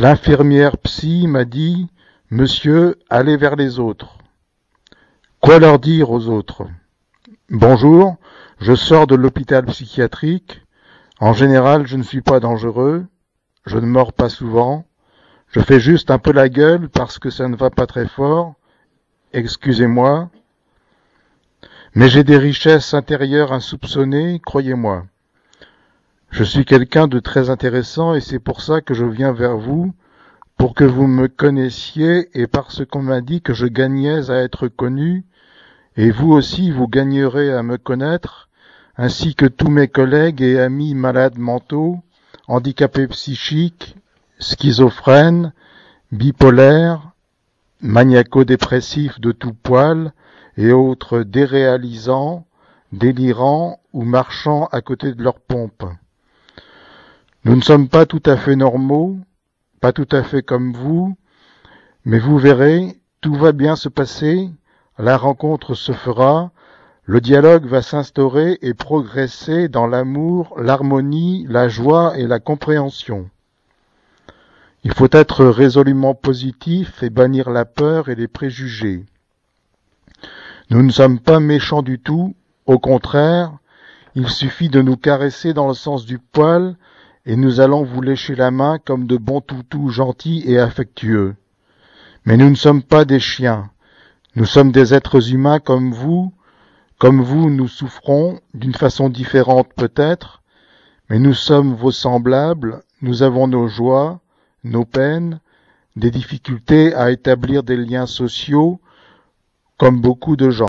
L'infirmière psy m'a dit Monsieur, allez vers les autres. Quoi leur dire aux autres? Bonjour, je sors de l'hôpital psychiatrique. En général, je ne suis pas dangereux. Je ne mords pas souvent. Je fais juste un peu la gueule parce que ça ne va pas très fort. Excusez-moi. Mais j'ai des richesses intérieures insoupçonnées, croyez-moi. Je suis quelqu'un de très intéressant et c'est pour ça que je viens vers vous, pour que vous me connaissiez et parce qu'on m'a dit que je gagnais à être connu, et vous aussi vous gagnerez à me connaître, ainsi que tous mes collègues et amis malades mentaux, handicapés psychiques, schizophrènes, bipolaires, maniaco-dépressifs de tout poil et autres déréalisants, délirants ou marchant à côté de leur pompe. Nous ne sommes pas tout à fait normaux, pas tout à fait comme vous, mais vous verrez, tout va bien se passer, la rencontre se fera, le dialogue va s'instaurer et progresser dans l'amour, l'harmonie, la joie et la compréhension. Il faut être résolument positif et bannir la peur et les préjugés. Nous ne sommes pas méchants du tout, au contraire, il suffit de nous caresser dans le sens du poil et nous allons vous lécher la main comme de bons toutous gentils et affectueux. Mais nous ne sommes pas des chiens, nous sommes des êtres humains comme vous, comme vous nous souffrons, d'une façon différente peut-être, mais nous sommes vos semblables, nous avons nos joies, nos peines, des difficultés à établir des liens sociaux, comme beaucoup de gens.